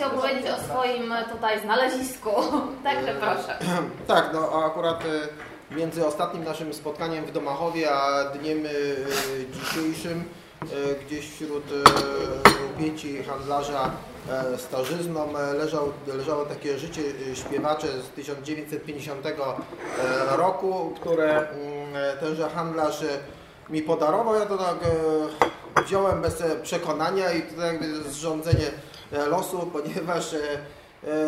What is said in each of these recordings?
chciał powiedzieć o swoim tutaj znalezisku. Także proszę. Tak, no akurat e, między ostatnim naszym spotkaniem w Domachowie, a dniem e, dzisiejszym e, gdzieś wśród pięci handlarza starzyzną leżał, leżało takie życie śpiewacze z 1950 roku, które mm, tenże handlarz mi podarował. Ja to tak wziąłem bez przekonania i to jakby zrządzenie losu, ponieważ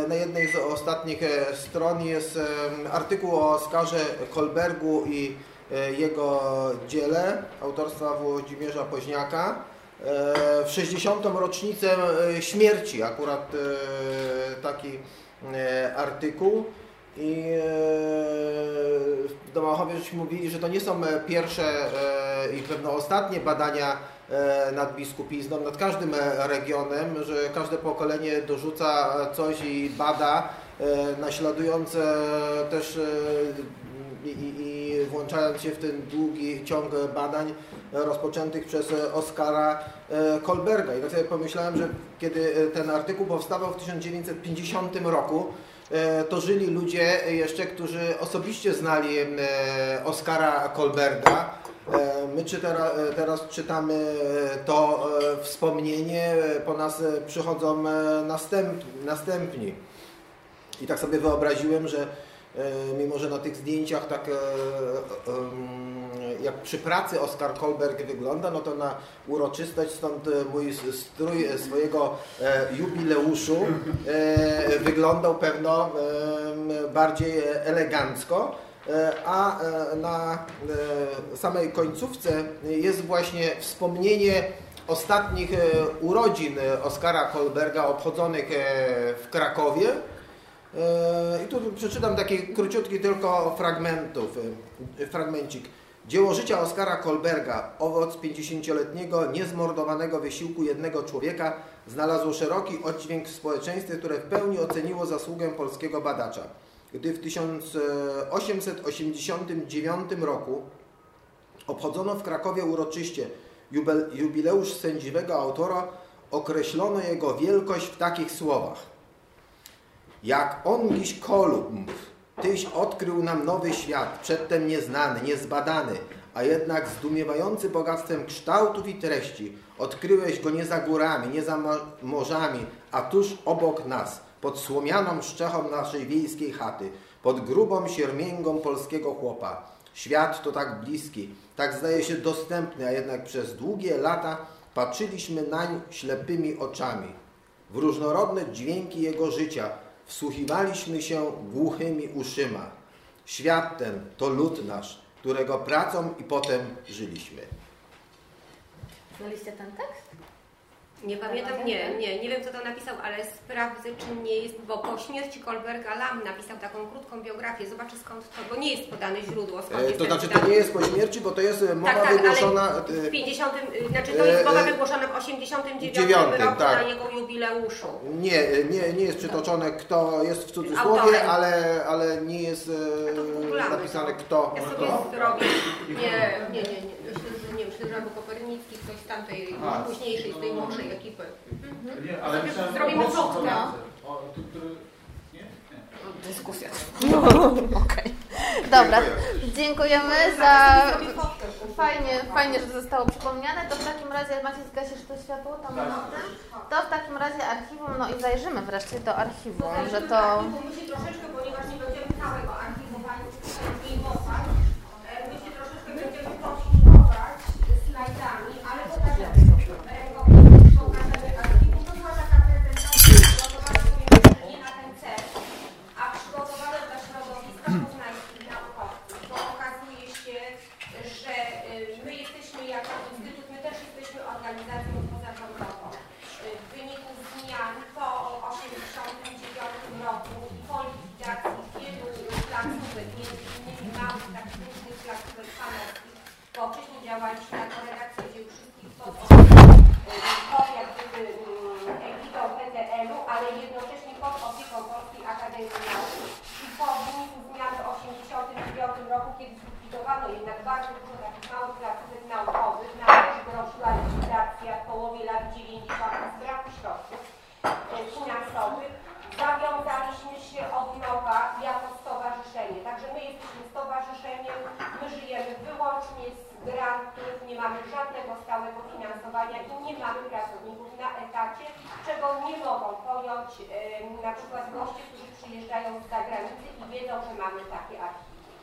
na jednej z ostatnich stron jest artykuł o Oskarze Kolbergu i jego dziele autorstwa Włodzimierza Poźniaka w 60. rocznicę śmierci akurat taki artykuł i w Domachowie mówili, że to nie są pierwsze i pewno ostatnie badania E, nad biskupizną, nad każdym e, regionem, że każde pokolenie dorzuca coś i bada, e, naśladując też i, i, włączając się w ten długi ciąg badań rozpoczętych przez Oskara Kolberga. I tak sobie pomyślałem, że kiedy ten artykuł powstawał w 1950 roku, to żyli ludzie jeszcze, którzy osobiście znali Oskara Kolberga, E, my czy teraz, e, teraz czytamy to e, wspomnienie, po nas przychodzą następ, następni. I tak sobie wyobraziłem, że mimo, że na tych zdjęciach tak jak przy pracy Oskar Kolberg wygląda, no to na uroczystość stąd mój strój swojego jubileuszu wyglądał pewno bardziej elegancko. E, a e, na e, samej końcówce jest właśnie wspomnienie ostatnich urodzin Oskara Kolberga obchodzonych w Krakowie. I tu przeczytam taki króciutki tylko fragmentów, fragmencik. Dzieło życia Oskara Kolberga, owoc 50-letniego niezmordowanego wysiłku jednego człowieka, znalazło szeroki oddźwięk w społeczeństwie, które w pełni oceniło zasługę polskiego badacza gdy w 1889 roku obchodzono w Krakowie uroczyście jubileusz sędziwego autora, określono jego wielkość w takich słowach. Jak on dziś Kolumb, tyś odkrył nam nowy świat, przedtem nieznany, niezbadany, a jednak zdumiewający bogactwem kształtów i treści. Odkryłeś go nie za górami, nie za morzami, a tuż obok nas – pod słomianą szczechą naszej wiejskiej chaty, pod grubą siermięgą polskiego chłopa. Świat to tak bliski, tak zdaje się dostępny, a jednak przez długie lata patrzyliśmy nań ślepymi oczami. W różnorodne dźwięki jego życia wsłuchiwaliśmy się głuchymi uszyma. Świat ten to lud nasz, którego pracą i potem żyliśmy. Znaliście ten tekst? Nie pamiętam, nie, nie, nie wiem kto to napisał, ale sprawdzę, czy nie jest, bo po śmierci Kolberga Lam napisał taką krótką biografię, zobaczę skąd to, bo nie jest podane źródło. Skąd e, to znaczy to nie jest po śmierci, bo to jest e, mowa tak, tak, wygłoszona... w 50, e, znaczy to jest mowa e, wygłoszona w 89 roku tak. na jego jubileuszu. Nie, nie, nie jest przytoczone kto jest w cudzysłowie, ale, ale nie jest napisane kto. Ja sobie kto. zrobię, nie, nie, nie, nie, myślę, że albo Kopernicki, ktoś z tamtej, późniejszej, z tej młodszej ekipy. Mhm. Nie, ale Sobie zrobimy fotkę. Dyskusja. No, Okej. Okay. Dobra, dziękujemy za... Fajnie, fajnie, że zostało przypomniane. To w takim razie, macie zgasisz to światło tam na To w takim razie archiwum, no i zajrzymy wreszcie do archiwum, że to... My się troszeczkę, ponieważ nie będziemy całego archiwowania Słowacjach w połowie lat 90. z braku środków e, finansowych zawiązaliśmy się od nowa jako stowarzyszenie. Także my jesteśmy stowarzyszeniem, my żyjemy wyłącznie z grantów, nie mamy żadnego stałego finansowania i nie mamy pracowników na etacie, czego nie mogą pojąć e, na przykład goście, którzy przyjeżdżają z zagranicy i wiedzą, że mamy takie archiwum.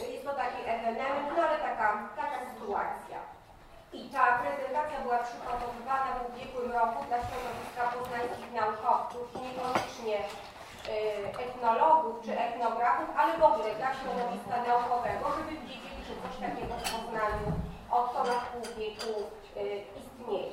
E, jest to taki ewenement, no ale taka, taka sytuacja. I ta prezentacja była przygotowywana w ubiegłym roku dla środowiska poznańskich naukowców, niekoniecznie y, etnologów czy etnografów, ale w ogóle dla środowiska naukowego, żeby wiedzieli, że coś takiego w Poznaniu od ponad pół wieku istnieje.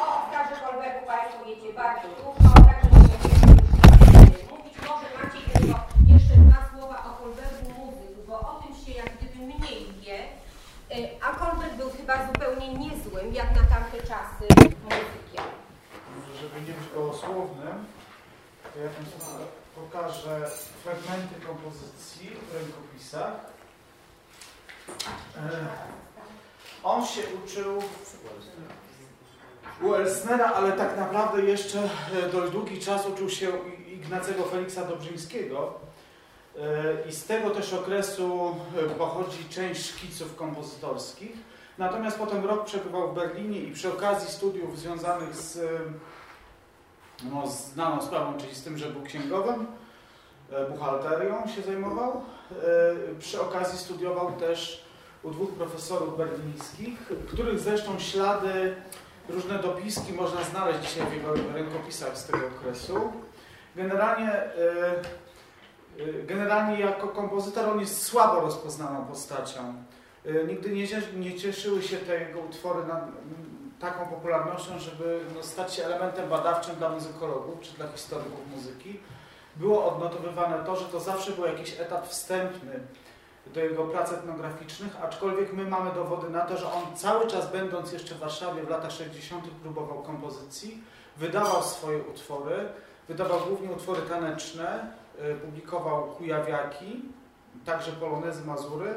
O Oskarze Kolbergu Państwo wiecie bardzo dużo, także nie będziemy mówić. Może Maciej tylko jeszcze dwa słowa o Kolbergu muzyku, bo o tym się jak gdyby mniej wie. Y, a Kolberg był chyba zupełnie niezłym, jak na tamte czasy, muzykiem. Żeby nie być gołosłownym, to ja Państwu pokażę fragmenty kompozycji w rękopisach. E, on się uczył u Elsnera, ale tak naprawdę jeszcze e, dość długi czas uczył się Ignacego Feliksa Dobrzyńskiego. E, I z tego też okresu pochodzi część szkiców kompozytorskich. Natomiast potem rok przebywał w Berlinie i przy okazji studiów związanych z no, znaną sprawą, czyli z tym, że był księgowym, buchalterią się zajmował. Przy okazji studiował też u dwóch profesorów berlińskich, których zresztą ślady, różne dopiski można znaleźć dzisiaj w jego rękopisach z tego okresu. Generalnie, e, e, generalnie jako kompozytor on jest słabo rozpoznaną postacią. E, nigdy nie, cieszyły się te jego utwory na, taką popularnością, żeby no, stać się elementem badawczym dla muzykologów czy dla historyków muzyki. Było odnotowywane to, że to zawsze był jakiś etap wstępny do jego prac etnograficznych, aczkolwiek my mamy dowody na to, że on cały czas będąc jeszcze w Warszawie w latach 60. próbował kompozycji, wydawał swoje utwory, wydawał głównie utwory taneczne, y, publikował kujawiaki, także polonezy Mazury,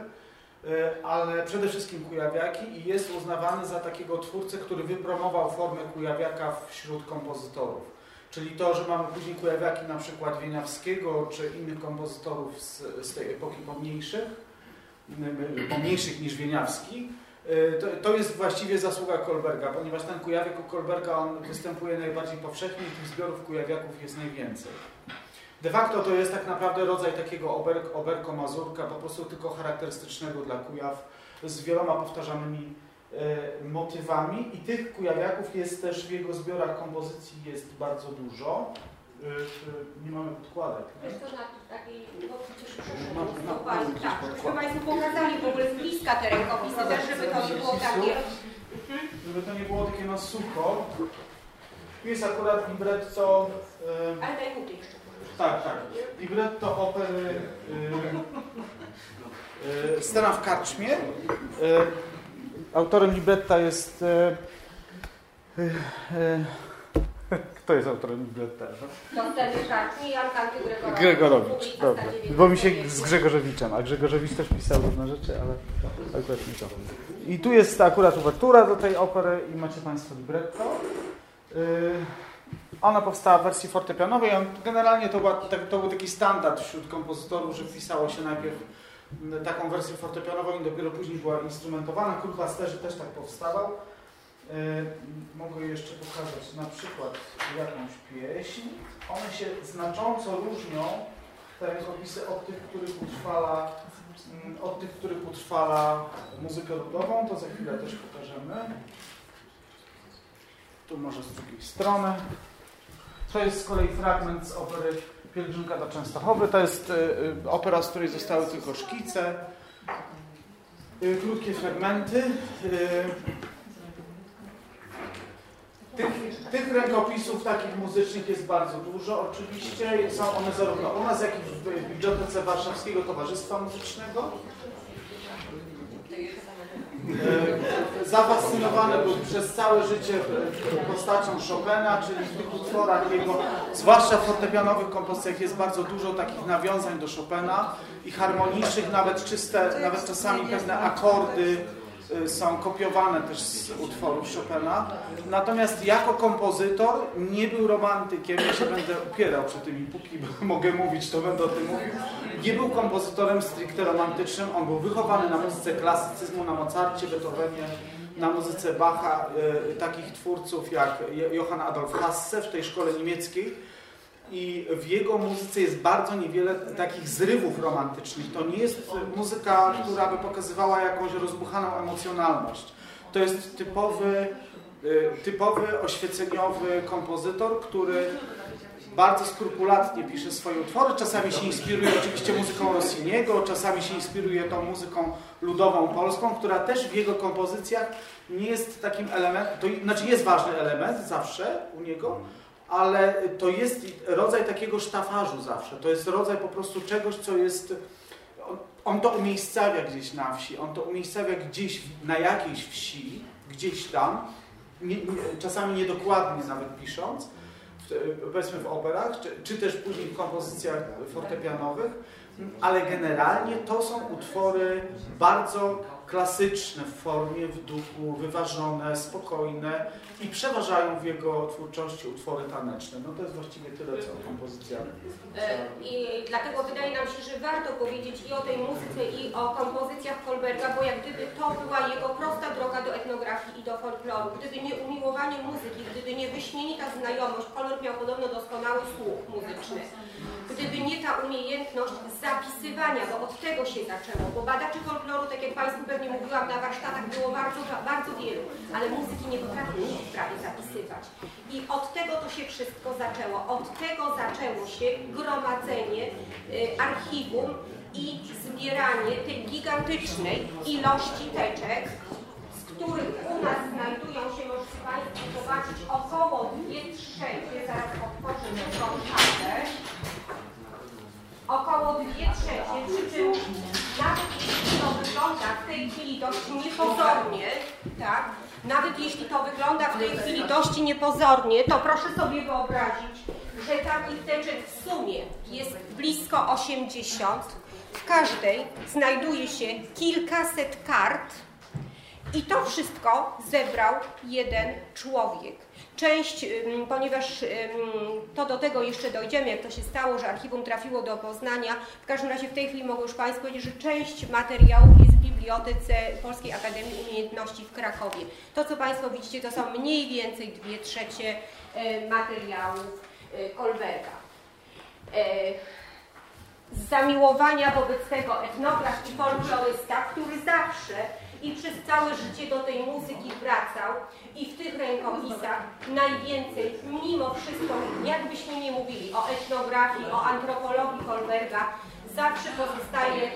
y, ale przede wszystkim kujawiaki i jest uznawany za takiego twórcę, który wypromował formę kujawiaka wśród kompozytorów. Czyli to, że mamy później kujawiaki na przykład Wieniawskiego czy innych kompozytorów z, z tej epoki pomniejszych, pomniejszych niż Wieniawski, y, to, to, jest właściwie zasługa Kolberga, ponieważ ten kujawiak u Kolberga on występuje najbardziej powszechnie i tych zbiorów kujawiaków jest najwięcej. De facto to jest tak naprawdę rodzaj takiego ober, oberko-mazurka, po prostu tylko charakterystycznego dla Kujaw, z wieloma powtarzanymi E, motywami i tych kujawiaków jest też w jego zbiorach kompozycji jest bardzo dużo. E, nie mamy podkładek. Nie? Wiesz co, na takiej, bo przecież przyszedł tak, żeby Państwu pokazali w ogóle z bliska te rękopisy, też żeby to nie było takie... Żeby to nie było takie na sucho. Tu jest akurat libretto... E, Ale daj jeszcze. Tak, tak. Libretto opery... Scena w karczmie. Autorem libretta jest... E, e, kto jest autorem libretta? To Jan Gregorowicz. Gregorowicz, dobra. Bo mi się z Grzegorzewiczem, a Grzegorzewicz też pisał różne rzeczy, ale akurat nie to. I tu jest akurat uwertura do tej opery i macie Państwo libretto. Ona powstała w wersji fortepianowej. Generalnie to, była, to był taki standard wśród kompozytorów, że pisało się najpierw taką wersję fortepianową i dopiero później była instrumentowana. Klub Pasterzy też tak powstawał. E, mogę jeszcze pokazać na przykład jakąś pieśń. One się znacząco różnią, te rękopisy, od tych, których utrwala, od tych, których utrwala muzykę ludową. To za chwilę też pokażemy. Tu może z drugiej strony. To jest z kolei fragment z opery Pielgrzymka do Częstochowy. To jest y, opera, z której zostały tylko szkice, y, krótkie fragmenty. Tych, tych rękopisów takich muzycznych jest bardzo dużo. Oczywiście są one zarówno u nas, jak i w Bibliotece Warszawskiego Towarzystwa Muzycznego. E, zafascynowany był przez całe życie postacią Chopina, czyli w tych utworach jego, zwłaszcza w fortepianowych kompozycjach jest bardzo dużo takich nawiązań do Chopina i harmonicznych, nawet czyste, nawet czasami pewne akordy są kopiowane też z utworów Chopina. Natomiast jako kompozytor nie był romantykiem, ja się będę upierał przy tym i póki mogę mówić, to będę o tym mówił. Nie był kompozytorem stricte romantycznym, on był wychowany na muzyce klasycyzmu, na Mozarcie, Beethovenie, na muzyce Bacha e, takich twórców jak Johann Adolf Hasse w tej szkole niemieckiej i w jego muzyce jest bardzo niewiele takich zrywów romantycznych. To nie jest muzyka, która by pokazywała jakąś rozbuchaną emocjonalność. To jest typowy, e, typowy oświeceniowy kompozytor, który bardzo skrupulatnie pisze swoje utwory. Czasami się inspiruje oczywiście muzyką Rossiniego, czasami się inspiruje tą muzyką ludową polską, która też w jego kompozycjach nie jest takim elementem, to znaczy jest ważny element zawsze u niego, ale to jest rodzaj takiego sztafarzu zawsze. To jest rodzaj po prostu czegoś, co jest. On to umiejscawia gdzieś na wsi, on to umiejscawia gdzieś na jakiejś wsi, gdzieś tam, nie, nie, czasami niedokładnie nawet pisząc, powiedzmy w operach, czy, czy też później w kompozycjach fortepianowych, ale generalnie to są utwory bardzo klasyczne w formie, w duchu, wyważone, spokojne i przeważają w jego twórczości utwory taneczne. No to jest właściwie tyle, co o kompozycjach. E, I dlatego wydaje nam się, że warto powiedzieć i o tej muzyce, i o kompozycjach Kolberga, bo jak gdyby to była jego prosta droga do etnografii i do folkloru. Gdyby nie umiłowanie muzyki, gdyby nie wyśmienita znajomość, Kolberg miał podobno doskonały słuch muzyczny. Gdyby nie ta umiejętność zapisywania, bo od tego się zaczęło, bo badaczy folkloru, tak jak Państwu pewnie mówiłam, na warsztatach było bardzo, bardzo wielu, ale muzyki nie potrafili prawie zapisywać. I od tego to się wszystko zaczęło. Od tego zaczęło się gromadzenie y, archiwum i zbieranie tej gigantycznej ilości teczek, z których u nas znajdują się, możecie Państwo zobaczyć, około 2 trzecie, zaraz otworzę tą kartę, około 2 trzecie, przy czym nawet jeśli to wygląda w tej chwili dość niepozornie, tak, nawet jeśli to wygląda w tej chwili dość niepozornie, to proszę sobie wyobrazić, że takich teczek w sumie jest blisko 80. W każdej znajduje się kilkaset kart i to wszystko zebrał jeden człowiek. Część, ponieważ to do tego jeszcze dojdziemy, jak to się stało, że archiwum trafiło do Poznania, w każdym razie w tej chwili mogę już Państwu powiedzieć, że część materiałów jest w Bibliotece Polskiej Akademii Umiejętności w Krakowie. To, co Państwo widzicie, to są mniej więcej dwie trzecie e, materiałów Kolberga. E, z zamiłowania wobec tego etnograf i folklorysta, który zawsze i przez całe życie do tej muzyki wracał i w tych rękopisach najwięcej, mimo wszystko, jakbyśmy nie mówili o etnografii, o antropologii Kolberga, zawsze pozostaje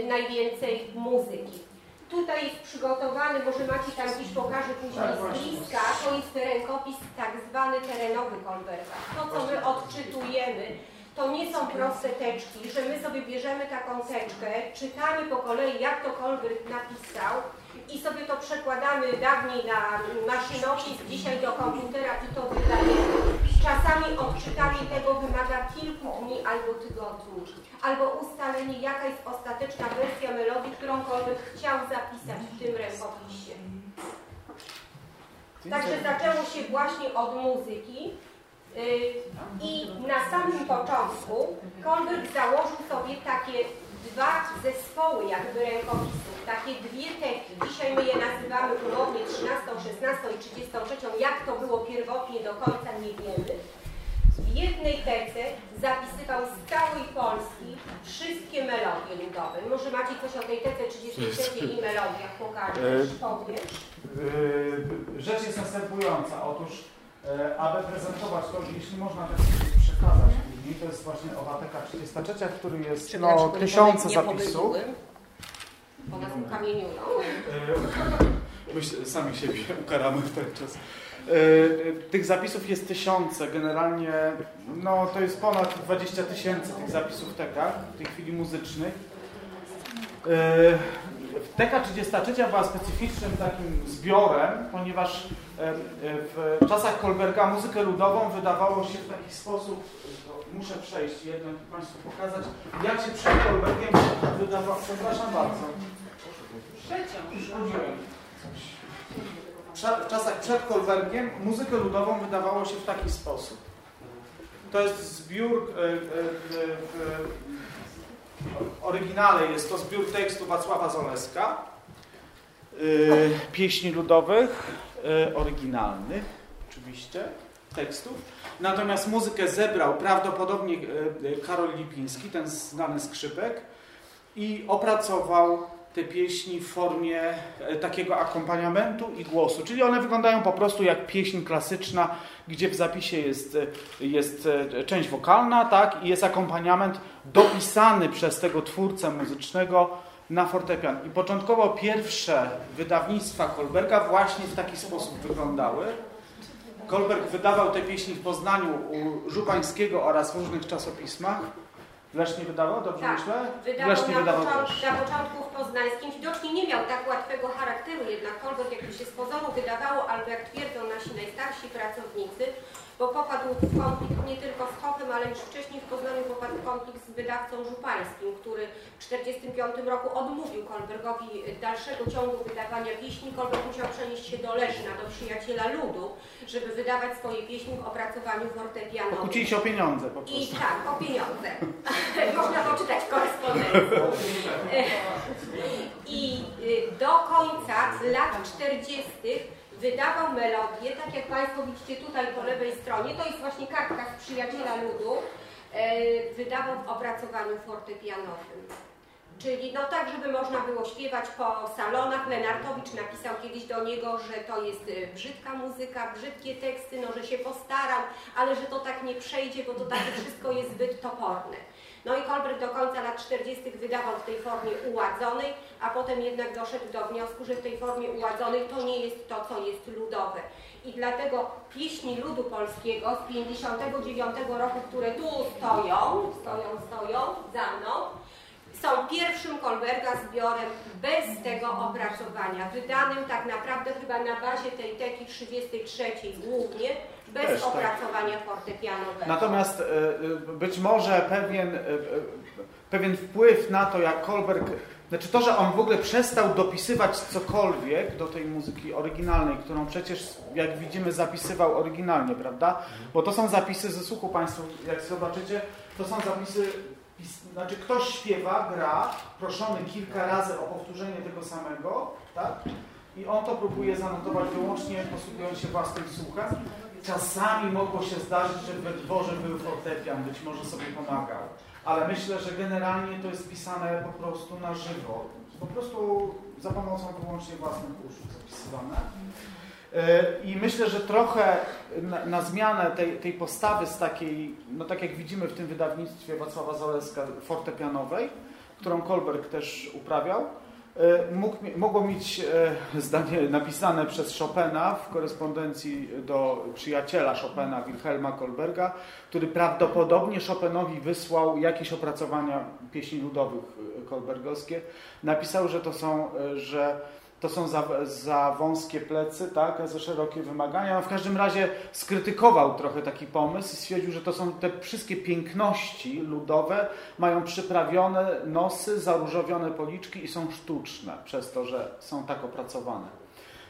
y, najwięcej muzyki. Tutaj jest przygotowany, może macie tam gdzieś pokażę później z bliska, to jest rękopis tak zwany terenowy Kolberga. To, co my odczytujemy, to nie są proste teczki, że my sobie bierzemy taką teczkę, czytamy po kolei, jak to Kolberg napisał i sobie to przekładamy dawniej na maszynopis, dzisiaj do komputera i to wydajemy. Czasami odczytanie tego wymaga kilku dni albo tygodni, albo ustalenie, jaka jest ostateczna wersja melodii, którą Kolberg chciał zapisać w tym rękopisie. Także zaczęło się właśnie od muzyki, I na samym początku Kolberg założył sobie takie dwa zespoły jakby rękopisów, takie dwie teki. Dzisiaj my je nazywamy umownie 13, 16 i 33. Jak to było pierwotnie do końca nie wiemy. W jednej tece zapisywał z całej Polski wszystkie melodie ludowe. Może macie coś o tej tece 33 i melodiach pokażesz, powiesz? E, rzecz jest następująca. Otóż aby prezentować to, jeśli można też przekazać później, to jest właśnie Owateka 33, który jest no, tysiące zapisów. Bo nas ukamieniują. E, my sami siebie ukaramy w ten czas. E, tych zapisów jest tysiące, generalnie no, to jest ponad 20 tysięcy tych zapisów w tekach, w tej chwili muzycznych. Teka 33 była specyficznym takim zbiorem, ponieważ w czasach Kolberga muzykę ludową wydawało się w taki sposób, muszę przejść jedno Państwu pokazać, jak się przed Kolbergiem wydawało, przepraszam bardzo. W czasach przed Kolbergiem muzykę ludową wydawało się w taki sposób. To jest zbiór e, e, w oryginale jest to zbiór tekstu Wacława Zoleska. y, pieśni ludowych, y, oryginalnych oczywiście, tekstów. Natomiast muzykę zebrał prawdopodobnie y, Karol Lipiński, ten znany skrzypek i opracował te pieśni w formie e, takiego akompaniamentu i głosu. Czyli one wyglądają po prostu jak pieśń klasyczna, gdzie w zapisie jest, e, jest e, część wokalna, tak, i jest akompaniament dopisany przez tego twórcę muzycznego na fortepian. I początkowo pierwsze wydawnictwa Kolberga właśnie w taki sposób wyglądały. Kolberg wydawał te pieśni w Poznaniu u Żupańskiego oraz w różnych czasopismach. Lesznie wydawał, dobrze Tak, myślę? wydawał Lesznie na, wydawał na początku w Poznańskim. Widocznie nie miał tak łatwego charakteru jednak jakby się z pozoru wydawało, albo jak twierdzą nasi najstarsi pracownicy, bo popadł w konflikt nie tylko z Hochem, ale już wcześniej w Poznaniu popadł w konflikt z wydawcą Żupańskim, który w 1945 roku odmówił Kolbergowi dalszego ciągu wydawania pieśni. Kolberg musiał przenieść się do Leszna, do przyjaciela ludu, żeby wydawać swoje pieśni w opracowaniu fortepianowym. Pokłócili się o pieniądze po I prostu. tak, o pieniądze. Można poczytać korespondencję. I do końca lat 40. wydawał melodię, tak jak Państwo widzicie tutaj po lewej stronie, to jest właśnie kartka z przyjaciela ludu, e, wydawał w opracowaniu fortepianowym. Czyli no tak, żeby można było śpiewać po salonach. Lenartowicz napisał kiedyś do niego, że to jest y, brzydka muzyka, brzydkie teksty, no że się postarał, ale że to tak nie przejdzie, bo to takie wszystko jest zbyt toporne. No i Kolbert do końca lat 40. wydawał w tej formie uładzonej, a potem jednak doszedł do wniosku, że w tej formie uładzonej to nie jest to, co jest ludowe. I dlatego pieśni ludu polskiego z 59 roku, które tu stoją, stoją, stoją za mną, są pierwszym Kolberga zbiorem bez tego opracowania, wydanym tak naprawdę chyba na bazie tej teki 33 głównie, bez Też tak. opracowania fortepianowego. Natomiast e, e, być może pewien, e, pewien wpływ na to, jak Kolberg, znaczy to, że on w ogóle przestał dopisywać cokolwiek do tej muzyki oryginalnej, którą przecież, jak widzimy, zapisywał oryginalnie, prawda? Bo to są zapisy ze słuchu Państwo, jak zobaczycie, to są zapisy, pis- znaczy ktoś śpiewa, gra, proszony kilka razy o powtórzenie tego samego, tak? I on to próbuje zanotować wyłącznie posługując się własnym słuchem. Czasami mogło się zdarzyć, że we dworze był fortepian, być może sobie pomagał. Ale myślę, że generalnie to jest pisane po prostu na żywo. Po prostu za pomocą wyłącznie własnych uszu zapisywane. E, I myślę, że trochę na, na zmianę tej, tej postawy z takiej, no tak jak widzimy w tym wydawnictwie Wacława Zaleska fortepianowej, którą Kolberg też uprawiał, mógł, mi- mogło mieć e, zdanie napisane przez Chopina w korespondencji do przyjaciela Chopina, Wilhelma Kolberga, który prawdopodobnie Chopinowi wysłał jakieś opracowania pieśni ludowych e, kolbergowskie. Napisał, że to są, e, że to są za, za wąskie plecy, tak, a za szerokie wymagania. No w każdym razie skrytykował trochę taki pomysł i stwierdził, że to są te wszystkie piękności ludowe, mają przyprawione nosy, zaróżowione policzki i są sztuczne przez to, że są tak opracowane.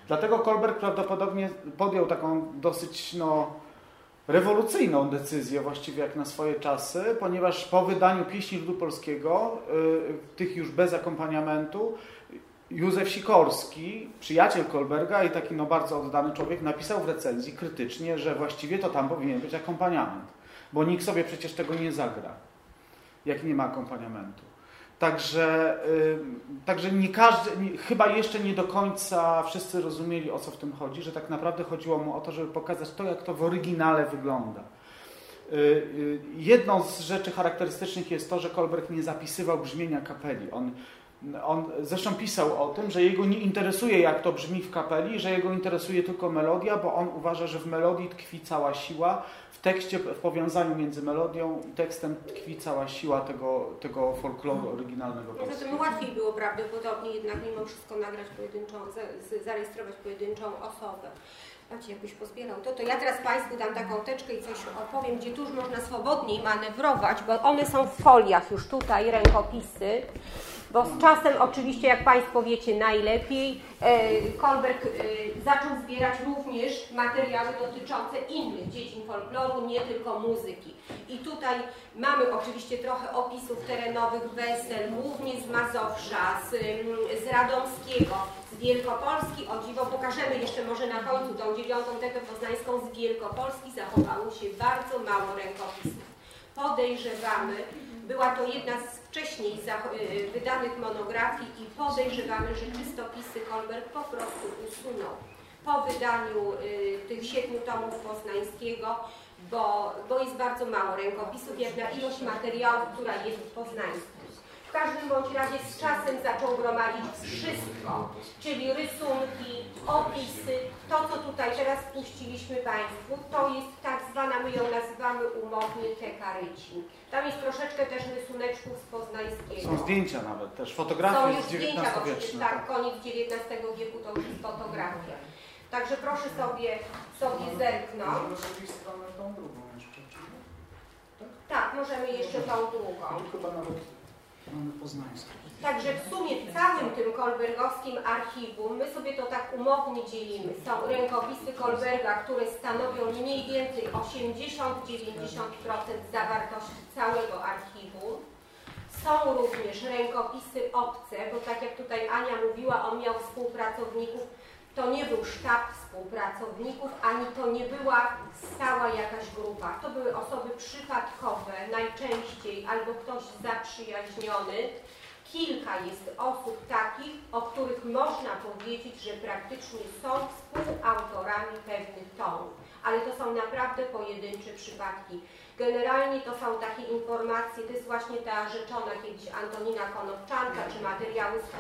Dlatego Kolberg prawdopodobnie podjął taką dosyć no, rewolucyjną decyzję właściwie jak na swoje czasy, ponieważ po wydaniu pieśni ludu polskiego, y, tych już bez akompaniamentu, Józef Sikorski, przyjaciel Kolberga i taki no bardzo oddany człowiek, napisał w recenzji krytycznie, że właściwie to tam powinien być akompaniament, bo nikt sobie przecież tego nie zagra, jak nie ma akompaniamentu. Także, y, także nie każdy, nie, chyba jeszcze nie do końca wszyscy rozumieli o co w tym chodzi, że tak naprawdę chodziło mu o to, żeby pokazać to, jak to w oryginale wygląda. Y, y, Jedną z rzeczy charakterystycznych jest to, że Kolberg nie zapisywał brzmienia kapeli. On, on zresztą pisał o tym, że jego nie interesuje, jak to brzmi w kapeli, że jego interesuje tylko melodia, bo on uważa, że w melodii tkwi cała siła, w tekście, w powiązaniu między melodią i tekstem tkwi cała siła tego, tego folkloru oryginalnego Poza polskiego. tym łatwiej było prawdopodobnie jednak mimo wszystko nagrać pojedynczą, zarejestrować pojedynczą osobę. Macie jakbyś pozbierał to, to ja teraz Państwu dam taką teczkę i coś opowiem, gdzie tu już można swobodniej manewrować, bo one są w foliach już tutaj, rękopisy. Bo z czasem oczywiście, jak Państwo wiecie najlepiej, e, Kolberg e, zaczął zbierać również materiały dotyczące innych dziedzin folkloru, nie tylko muzyki. I tutaj mamy oczywiście trochę opisów terenowych wesel, głównie z Mazowsza, z, z Radomskiego, z Wielkopolski. O dziwo pokażemy jeszcze może na końcu tą dziewiątą tetę poznańską z Wielkopolski. Zachowało się bardzo mało rękopisów. Podejrzewamy, była to jedna z wcześniej y, wydanych monografii i podejrzewamy, że czystopisy Kolberg po prostu usunął. Po wydaniu y, tych siedmiu tomów poznańskiego, bo, bo jest bardzo mało rękopisów, jak na ilość materiałów, która jest w poznańsku. Każdym bądź razie z czasem zaczął gromadzić wszystko, czyli rysunki, opisy, to co tutaj teraz puściliśmy Państwu, to jest tak zwana, my ją nazywamy umownie tekarycin. Tam jest troszeczkę też rysuneczków z poznańskiego. Są zdjęcia nawet, też fotografie Są już z zdjęcia, bo przecież XIX-wieczne. tak, koniec XIX wieku to już jest fotografia. Także proszę sobie, sobie zerknąć. Możemy sobie stronę tą drugą jeszcze, czy nie? Tak, możemy jeszcze tą drugą. Chyba nawet Także w sumie w całym tym kolbergowskim archiwum my sobie to tak umownie dzielimy. Są rękopisy Kolberga, które stanowią mniej więcej 80-90% zawartości całego archiwum. Są również rękopisy obce, bo tak jak tutaj Ania mówiła, on miał współpracowników to nie był sztab współpracowników, ani to nie była stała jakaś grupa. To były osoby przypadkowe, najczęściej albo ktoś zaprzyjaźniony. Kilka jest osób takich, o których można powiedzieć, że praktycznie są współautorami pewnych tomów, ale to są naprawdę pojedyncze przypadki. Generalnie to są takie informacje, to jest właśnie ta rzeczona kiedyś Antonina Konopczanka, czy materiały z.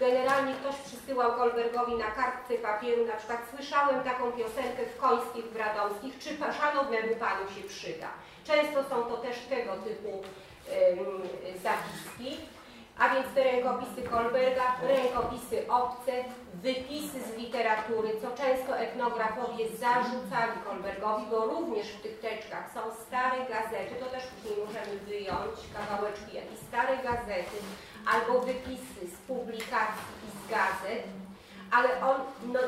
Generalnie ktoś przysyłał Kolbergowi na kartce papieru, na przykład słyszałem taką piosenkę w Końskich w Radomskich, czy szanownemu panu się przyda. Często są to też tego typu um, zapiski. A więc te rękopisy Kolberga, rękopisy obce, wypisy z literatury, co często etnografowie zarzucali Kolbergowi, bo również w tych teczkach są stare gazety, to też później możemy wyjąć kawałeczki jakieś stare gazety, albo wypisy z publikacji i z gazet, ale on, no,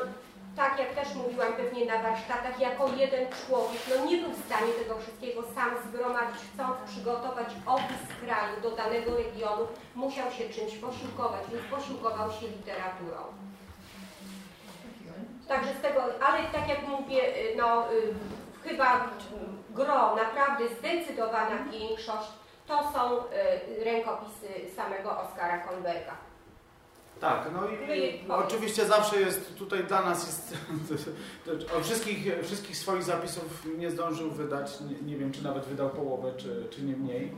tak jak też mówiłam pewnie na warsztatach, jako jeden człowiek, no nie był w stanie tego wszystkiego sam zgromadzić, chcąc przygotować opis kraju do danego regionu, musiał się czymś posiłkować, więc posiłkował się literaturą. Także z tego, ale tak jak mówię, no y, chyba gro, naprawdę zdecydowana większość, to są y, rękopisy samego Oskara Kolberga. Tak, no i, no oczywiście zawsze jest tutaj dla nas jest o wszystkich, wszystkich swoich zapisów nie zdążył wydać, nie, nie wiem czy nawet wydał połowę, czy, czy nie mniej. E,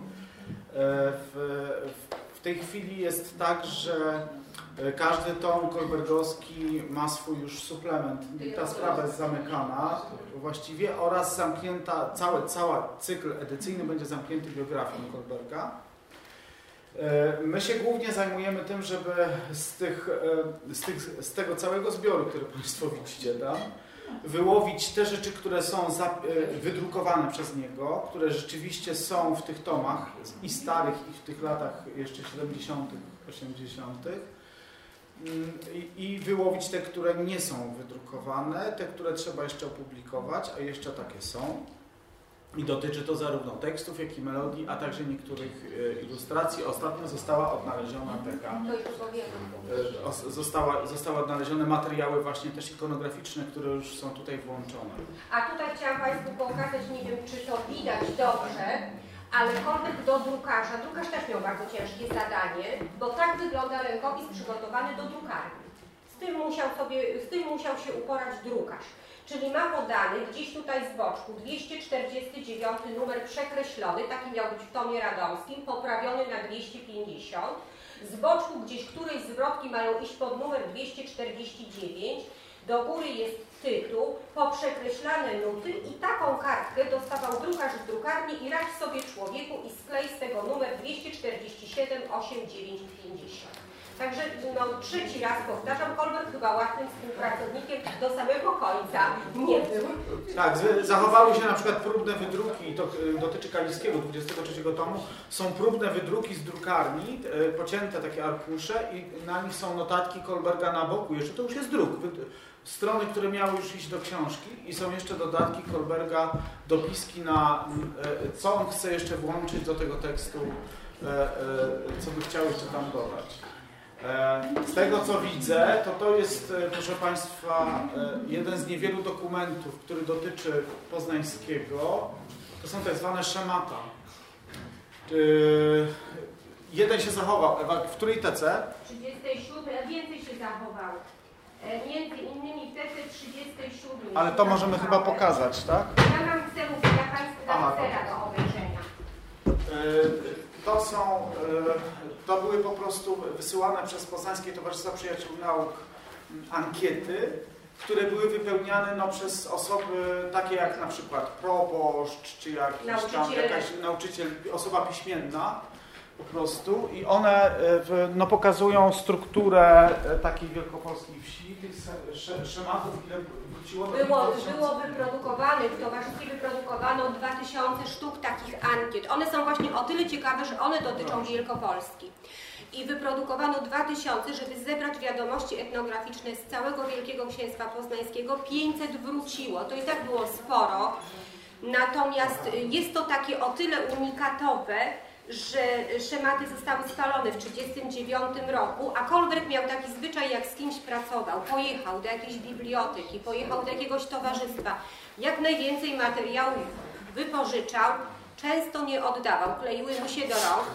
w, w tej chwili jest tak, że e, każdy tom kolbergowski ma swój już suplement i ta sprawa jest zamykana właściwie oraz zamknięta, cały, cały cykl edycyjny będzie zamknięty biografią Kolberga. E, my się głównie zajmujemy tym, żeby z, tych, e, z, tych, z tego całego zbioru, który Państwo widzicie tam, wyłowić te rzeczy, które są e, wydrukowane przez niego, które rzeczywiście są w tych tomach i starych, i w tych latach jeszcze 70., 80., mm, i wyłowić te, które nie są wydrukowane, te, które trzeba jeszcze opublikować, a jeszcze takie są. I dotyczy to zarówno tekstów, jak i melodii, a także niektórych e, ilustracji. Ostatnio została odnaleziona taka... E, została, zostały odnalezione materiały właśnie też ikonograficzne, które już są tutaj włączone. A tutaj chciałam Państwu pokazać, nie wiem czy to widać dobrze, ale kontakt do drukarza. Drukarz też miał bardzo ciężkie zadanie, bo tak wygląda rękopis przygotowany do drukarni. Z tym musiał, sobie, z tym musiał się uporać drukarz czyli ma podany gdzieś tutaj z boczku 249 numer przekreślony, taki miał być w tomie radomskim, poprawiony na 250. Z boczku gdzieś którejś zwrotki mają iść pod numer 249. Do góry jest tytuł, poprzekreślane nuty i taką kartkę dostawał drukarz z drukarni i radź sobie człowieku i sklej z tego numer 247 8950. Także no, trzeci raz powtarzam, Kolberg chyba łatwym współpracownikiem do samego końca nie był. Tak, zachowały się na przykład próbne wydruki, to y, dotyczy Kaliskiego 23 tomu, są próbne wydruki z drukarni, y, pocięte takie arkusze i na nich są notatki Kolberga na boku, jeszcze to już jest druk, strony, które miały już iść do książki i są jeszcze dodatki Kolberga, dopiski na e, co on chce jeszcze włączyć do tego tekstu, co by chciał jeszcze tam dodać. E, Z tego co widzę, to to jest, e, proszę Państwa, e, jeden z niewielu dokumentów, który dotyczy poznańskiego. To są tak zwane szemata. Jeden się zachował. Ewa, w której tece? 37, a więcej się zachowało. Między innymi w tece 37. Ale to możemy chyba pokazać, tak? Ja mam Aha, dam ksera do obejrzenia. To są, to były po prostu wysyłane przez Poznańskie Towarzystwo Przyjaciół Nauk ankiety, które były wypełniane no, przez osoby takie jak na przykład proboszcz, czy jakiś tam Nauczyciel. jakaś nauczyciel, osoba piśmienna po prostu i one e, no, pokazują strukturę e, takiej wielkopolskiej wsi, tych se- sze- schematów, ile wróciło do Było, 2000. było wyprodukowanych, w towarzystwie wyprodukowano 2000 sztuk takich ankiet. One są właśnie o tyle ciekawe, że one dotyczą Wielkopolski. I wyprodukowano 2000, żeby zebrać wiadomości etnograficzne z całego Wielkiego Księstwa Poznańskiego. 500 wróciło, to i tak było sporo. Natomiast jest to takie o tyle unikatowe, że szematy zostały spalone w 1939 roku, a Kolberg miał taki zwyczaj, jak z kimś pracował. Pojechał do jakiejś biblioteki, pojechał do jakiegoś towarzystwa, jak najwięcej materiałów wypożyczał, często nie oddawał, kleiły mu się do rąk.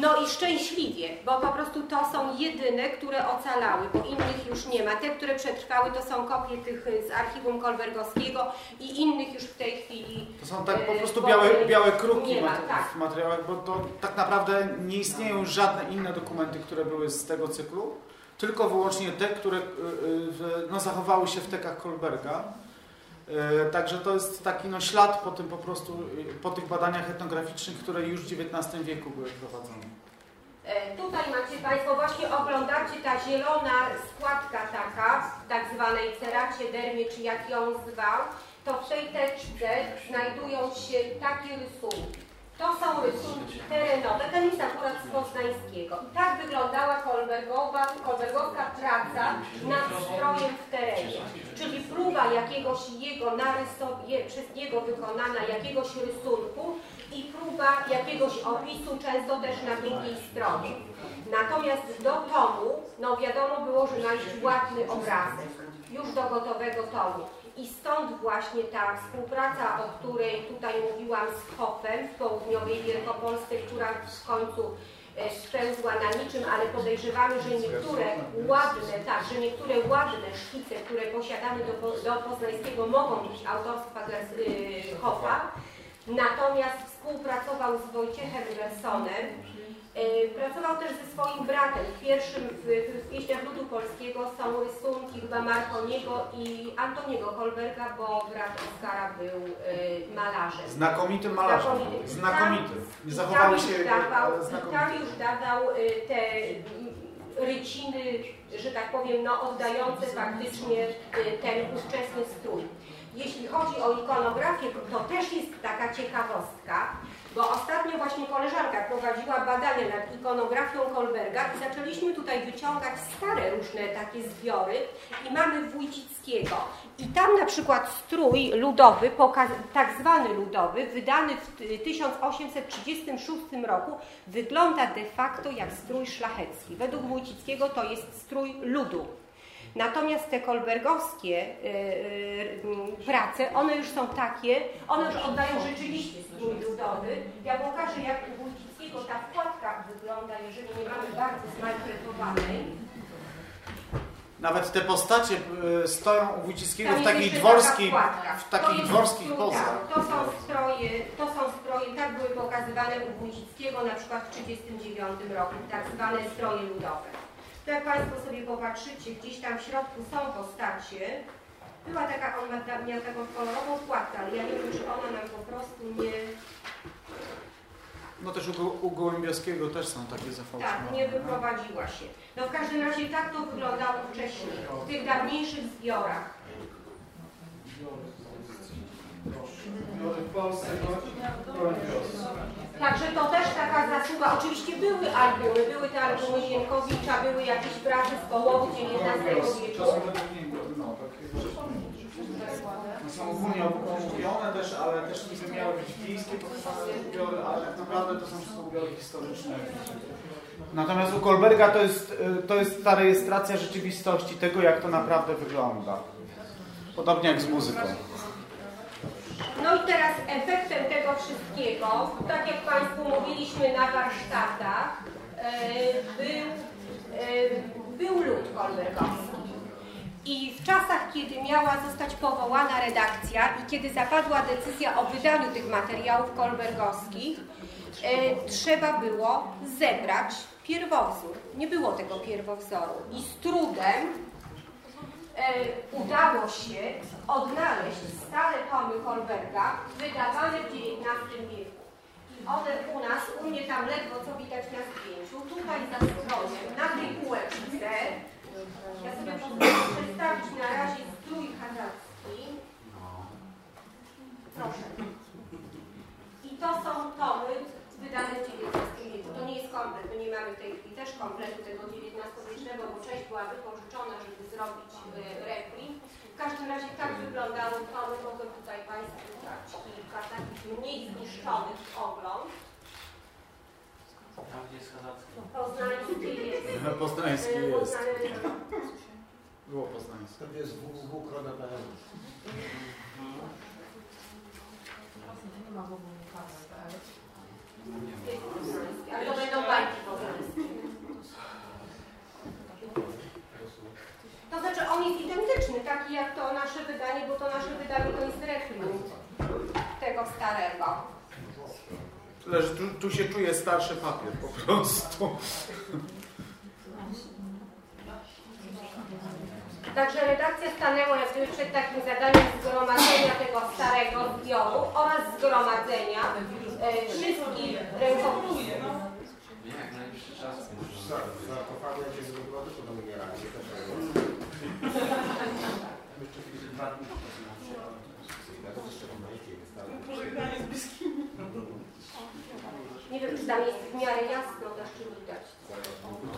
No i szczęśliwie, bo po prostu to są jedyne, które ocalały, bo innych już nie ma. Te, które przetrwały, to są kopie tych y, z archiwum kolbergowskiego i innych już w tej chwili To są tak po e, prostu białe, białe kruki nie ma, tak. w materiałach, bo to tak naprawdę nie istnieją żadne inne dokumenty, które były z tego cyklu, tylko wyłącznie te, które y, y, no, zachowały się w tekach Kolberga. E, Także to jest taki no, ślad po tym po prostu, y, po tych badaniach etnograficznych, które już w XIX wieku były prowadzone. E, Tutaj macie Państwo, właśnie oglądacie ta zielona składka taka, tak zwanej ceracie dermie, czy jak ją zwał, to w tej teczce znajdują się takie rysunki. To są rysunki terenowe, ten jest akurat z Poznańskiego. I tak wyglądała Kolbergowa, Kolbergowska praca nad strojem w terenie. Czyli próba jakiegoś jego narysowania, przez niego wykonana jakiegoś rysunku i próba jakiegoś opisu, często też na drugiej stronie. Natomiast do tomu, no wiadomo było, że ma iść ładny obrazek, już do gotowego tomu. I stąd właśnie ta współpraca, o której tutaj mówiłam z Hopem w południowej Wielkopolsce, która w końcu e, spełzła na niczym, ale podejrzewamy, że niektóre ładne, tak, że niektóre ładne szkice, które posiadamy do, do Poznańskiego mogą być autorstwa y, Hopa, natomiast współpracował z Wojciechem Gersonem, E, Pracował też ze swoim bratem. Pierwszym, w, w pieśniach ludu polskiego są rysunki chyba Marconiego i Antoniego Kolberga, bo brat Oskara był e, malarzem. Znakomitym malarzem. Znakomity. Znakomity. Tam- zachowały się, dawał, znakomity. Tam już dawał y, te mm, ryciny, że tak powiem, no, oddające faktycznie y, ten ówczesny strój. Jeśli chodzi o ikonografię, to też jest taka ciekawostka, bo ostatnio właśnie koleżanka prowadziła badania nad ikonografią Kolberga i zaczęliśmy tutaj wyciągać stare różne takie zbiory i mamy Wójcickiego. I tam na przykład strój ludowy, tak zwany ludowy, wydany w ty- 1836 roku, wygląda de facto jak strój szlachecki. Według Wójcickiego to jest strój ludu. Natomiast te kolbergowskie y, y, y, prace, one już są takie, one już oddają rzeczywiście strój ludowy. Ja pokażę, jak u Wójcickiego ta wkładka wygląda, jeżeli nie mamy bardzo zmaltretowanej. Nawet te postacie stoją u Wójcickiego w takiej dworskiej, taka w takich dworskich pozach. To są stroje, to są stroje, tak były pokazywane u Wójcickiego na przykład w 1939 roku, tak zwane stroje ludowe. To jak Państwo sobie popatrzycie, gdzieś tam w środku są postacie. Była taka, on miał taką kolorową wkładkę, ale ja nie wiem, czy ona nam po prostu nie... No też u, u Gołębiowskiego też są takie Tak, zafałszowane. nie wyprowadziła się. No w każdym razie tak to wyglądało wcześniej, w tych dawniejszych zbiorach. Także to też taka zasługa. Oczywiście były albumy, były te albumy Sienkowicza, były jakieś prace z połowy XIX wieku. No, są ogólnie omówione też, ale też niby miały być wiejskie ubiory, ale tak naprawdę to są wszystko ubiory historyczne. Natomiast u Kolberga to jest, to jest ta rejestracja rzeczywistości, tego jak to naprawdę wygląda. Podobnie jak z muzyką. No i teraz efektem tego wszystkiego, tak jak Państwu mówiliśmy na warsztatach, e, był, e, był lud kolbergowski. I w czasach, kiedy miała zostać powołana redakcja i kiedy zapadła decyzja o wydaniu tych materiałów kolbergowskich, e, trzeba było zebrać pierwowzór. Nie było tego pierwowzoru. I z trudem udało się odnaleźć stare tomy Kolberga wydawane w XIX wieku. One u nas, u mnie tam ledwo co widać na zdjęciu, tutaj za strojem, na tej półeczce, ja sobie pozwolę przedstawić na razie strój kazacki. Proszę. I to są tomy wydane w XIX wieku. To nie jest komplet, my nie mamy w tej chwili też kompletu tego XIX-wiecznego, bo część była wypożyczona, żeby zrobić y, replik. W każdym razie tak wyglądały tomy, mogę tutaj Państwu dać kilka takich mniej zniszczonych w ogląd. Tam gdzie jest Kazacki. Poznański jest. Poznański y, jest. Było poznańskie. To jest www.kronopl. jest poznański, Ale to będą bajki poznańskie. To znaczy on jest identyczny, taki jak to nasze wydanie, bo to nasze wydanie to jest replikum tego starego. Że tu, tu się czuje starszy papier po prostu. Także redakcja stanęła przed takim zadaniem zgromadzenia tego starego zbioru oraz zgromadzenia e, wszystkich rękopisów. Nie, jak najwyższy czas. Się zrobiło, to to nie też Jeszcze chwilę dwa dni. Nie wiem, czy tam jest w miarę jasno, też czy widać.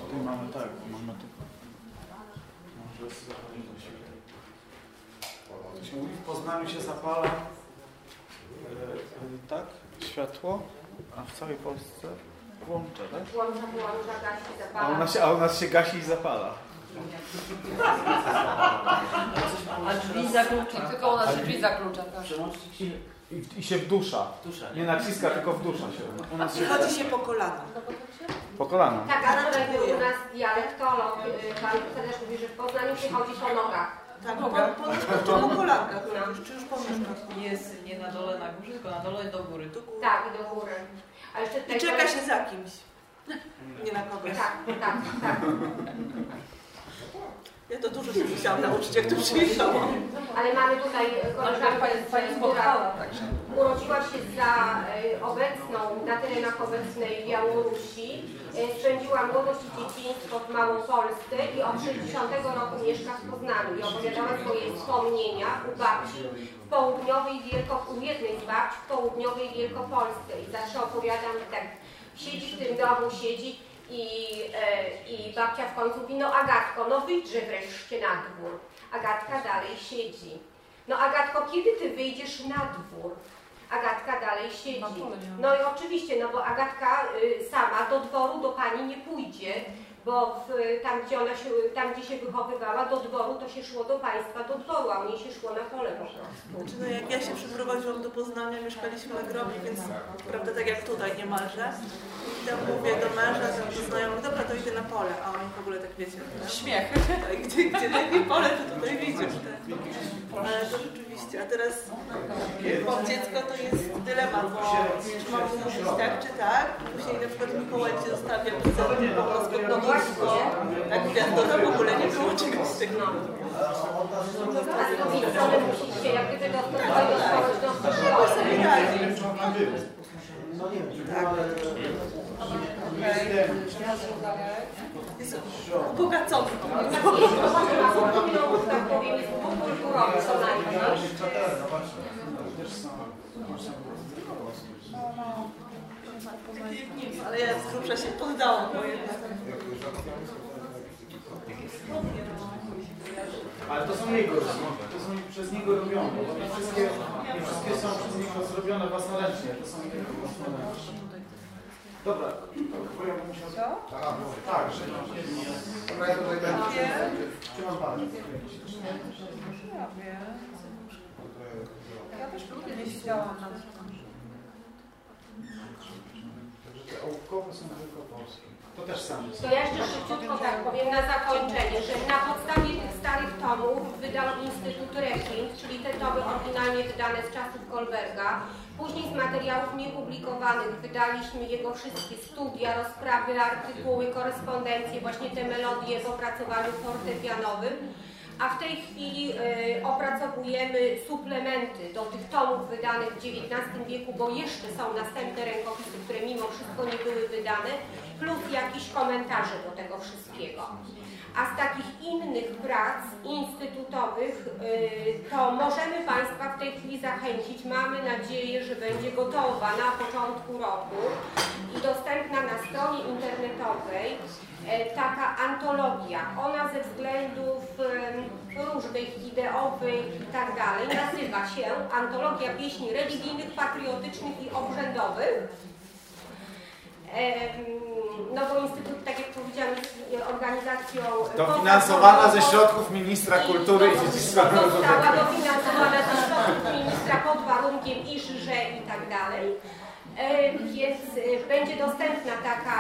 Tutaj mamy tak, mamy tu. Może z się mówi, w Poznaniu się zapala e, tak, światło, a w całej Polsce włącza, tak? Włącza, włącza, gasi, A u zapala. nas się, a u nas się gasi i zapala. A drzwi zaklucza, tylko u nas się drzwi zaklucza. Tak. I, I się wdusza. dusza, Nie naciska, tylko wdusza się. U nas się Chodzi się po kolana. po kolana. Tak, a był u nas dialektolog, y, pan też mówi, że w Poznaniu się chodzi po nogach. Tak, po, po, po, po kolankach, czy już po nóżkach. Jest nie na dole na górze, tylko na dole do góry. Do góry. Tak, i do góry. A jeszcze I czeka się za kimś. Nie na kogoś. Tak, tak, tak. Ja to dużo się musiałam nauczyć, jak tu przyjechałam. Ale mamy tutaj Ale koleżankę, która urodziła się za y, obecną, na terenach obecnej Białorusi. Y, Spędziła młodość i dzieciństwo w Małopolsce i od 60 roku mieszka w Poznaniu i opowiadała swoje wspomnienia u babci w południowej Wielko... u jednej z babci w południowej Wielkopolsce. I zawsze opowiadam tak, siedzi w tym domu, siedzi i, e, I babcia w końcu mówi, no Agatko, no wyjdźże wreszcie na dwór. Agatka dalej siedzi. No Agatko, kiedy ty wyjdziesz na dwór? Agatka dalej siedzi. No i oczywiście, no bo Agatka y, sama do dworu do pani nie pójdzie, bo w, tam, gdzie ona się, tam, gdzie się wychowywała, do dworu to się szło do państwa, do dworu, a u niej się szło na pole po prostu. Znaczy, no jak ja się przeprowadziłam do Poznania, mieszkaliśmy na grobie, więc prawda tak jak tutaj niemalże. I tam mówię do męża, tam do znajomych, dobra, to idę na pole, a oni w ogóle tak wiecie. tak? Śmiech. Tak, gdzie, gdzie lepiej pole, to tutaj widzisz. Tak. Ale to rzeczywiście, a teraz pod dziecko to jest dylemat, bo czy mam mówić tak czy tak, później na przykład Mikołaj cię zostawia prezent po prostu no właśnie, tak gwiazdora w ogóle nie było czegoś takiego. A z drugiej strony musicie jak gdyby dostosować sobie radzić. były. No nie wiem, ale... Jest ubogacony. że tak powiem, jest kulturowy co najmniej. Ale ja z grubsza się poddałam, bo jednak... Ale to są jego to są przez niego robione. bo Nie wszystkie, nie wszystkie są przez niego zrobione własnoręcznie, to są jego własnoręcznie. Dobra, bo ja bym musiał... Co? Tak, że Dobra, ja tutaj będę. Czy mam pan? Ja wiem. Na tym. Te ołówkowe są. To też same są. To ja jeszcze szybciutko tak powiem na zakończenie, że na podstawie tych starych tomów wydał Instytut Reking, czyli te tomy oryginalnie wydane z czasów Kolberga. Później z materiałów niepublikowanych wydaliśmy jego wszystkie studia, rozprawy, artykuły, korespondencje, właśnie te melodie w opracowaniu fortepianowym. A w tej chwili y, opracowujemy suplementy do tych tomów wydanych w XIX wieku, bo jeszcze są następne rękopisy, które mimo wszystko nie były wydane, plus jakieś komentarze do tego wszystkiego. A z takich innych prac instytutowych y, to możemy Państwa w tej chwili zachęcić. Mamy nadzieję, że będzie gotowa na początku roku i dostępna na stronie internetowej e, taka antologia. Ona ze względów em, różnych, ideowych i tak dalej nazywa się Antologia Pieśni Religijnych, Patriotycznych i Obrzędowych. No bo Instytut, tak jak powiedziałam, jest organizacją Dofinansowana ze środków Ministra Kultury i Dziedzictwa Została Narodowego. dofinansowana ze środków ministra pod warunkiem iż, że i tak dalej. E, Więc e, będzie dostępna taka,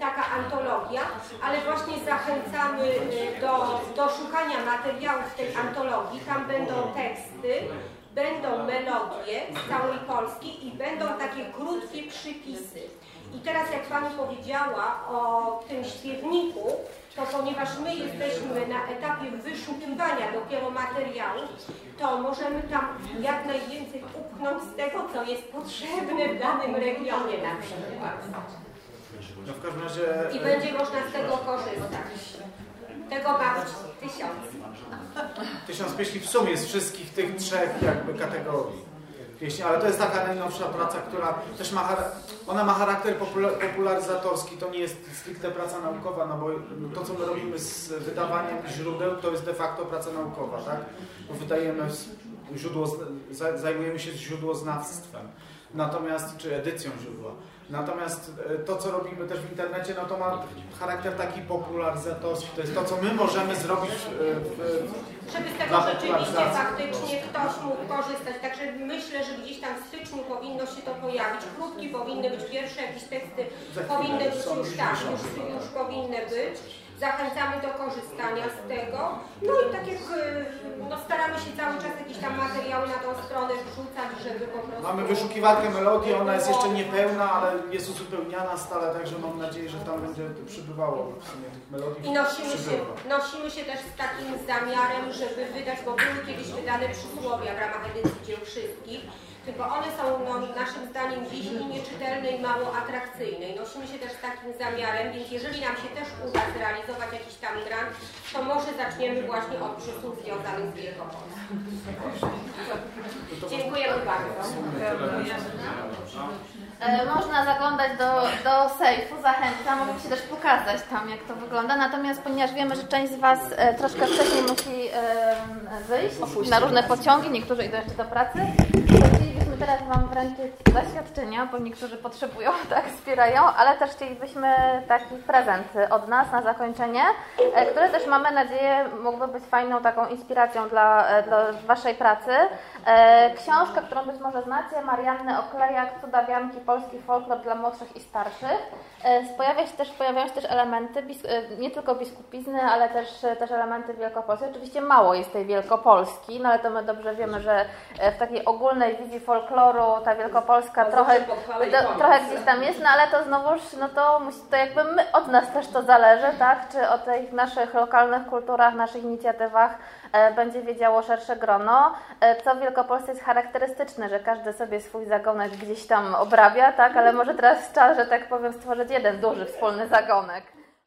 taka antologia, ale właśnie zachęcamy e, do, do szukania materiałów w tej antologii. Tam będą teksty, będą melodie z całej Polski i będą takie krótkie przypisy. I teraz jak Pani powiedziała o tym śpiewniku, to ponieważ my jesteśmy na etapie wyszukiwania dopiero materiałów, to możemy tam jak najwięcej upchnąć z tego, co jest potrzebne w danym regionie na przykład. No w każdym razie... I będzie można z tego korzystać. Tego ma być tysiąc. Tysiąc pieśni w sumie z wszystkich tych trzech jakby kategorii pieśni, ale to jest taka najnowsza praca, która też ma, ona ma charakter popula- popularyzatorski, to nie jest stricte praca naukowa, no bo to co my robimy z wydawaniem źródeł to jest de facto praca naukowa, tak? Bo wydajemy źródło, za- zajmujemy się źródłoznawstwem, natomiast, czy edycją źródła. Natomiast e, to, co robimy też w internecie, no to ma charakter taki popularyzatorski. To jest to, co my możemy zrobić e, w, Żeby z tego rzeczywiście faktycznie ktoś mógł korzystać. Także myślę, że gdzieś tam w styczniu powinno się to pojawić. Krótki powinny być pierwsze, jakieś teksty powinny być już tak, już, już powinny być. Zachęcamy do korzystania z tego. No i tak jak y, no, staramy się cały czas jakieś tam materiały na tą stronę wrzucać, żeby po prostu... Mamy wyszukiwarkę melodii, ona jest jeszcze niepełna, ale jest uzupełniana stale, także mam nadzieję, że tam będzie przybywało w sumie tych melodii. I nosimy się, przybywa. nosimy się też z takim zamiarem, żeby wydać, bo były kiedyś wydane przysłowia w ramach edycji dzieł wszystkich, tylko one są no, naszym zdaniem dziś i nieczytelne i mało atrakcyjne. I nosimy się też z takim zamiarem, więc jeżeli nam się też uda zrealizować jakiś tam grant, to może zaczniemy właśnie od przysłów związanych z Wielkopolską. Dziękujemy bardzo. E, Można zaglądać do, do sejfu, zachęcam, mogę się też pokazać tam, jak to wygląda. Natomiast ponieważ wiemy, że część z Was e, troszkę wcześniej musi wyjść na różne pociągi, niektórzy idą jeszcze do pracy, teraz Wam wręczyć zaświadczenia, bo niektórzy potrzebują, tak, wspierają, ale też chcielibyśmy taki prezent od nas na zakończenie, e, który też mamy nadzieję mógłby być fajną taką inspiracją dla, e, dla Waszej pracy. E, Książka, którą być może znacie, Marianny Oklejak, Cudawianki, Polski Folklor dla młodszych i starszych. Pojawia się też, pojawiają się też elementy, nie tylko biskupizny, ale też, też elementy wielkopolskie. Oczywiście mało jest tej wielkopolski, no ale to my dobrze wiemy, że w takiej ogólnej wizji folkloru folkloru, ta wielkopolska trochę, to, trochę gdzieś tam jest, no ale to znowuż, no to, musi, to jakby my, od nas też to zależy, tak? Czy o tych naszych lokalnych kulturach, naszych inicjatywach e, będzie wiedziało szersze grono. E, co w Wielkopolsce jest charakterystyczne, że każdy sobie swój zagonek gdzieś tam obrabia, tak? Ale może teraz czas, że tak powiem, stworzyć jeden duży wspólny zagonek.